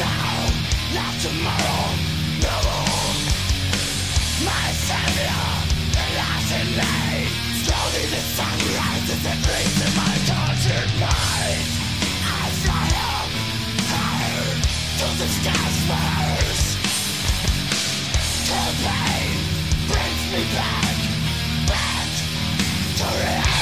now, not tomorrow, never. My savior, the lies in me. Slowly the sun rises and breaks in my tortured mind. I fly up higher to the sky's first. Till pain brings me back, back to reality.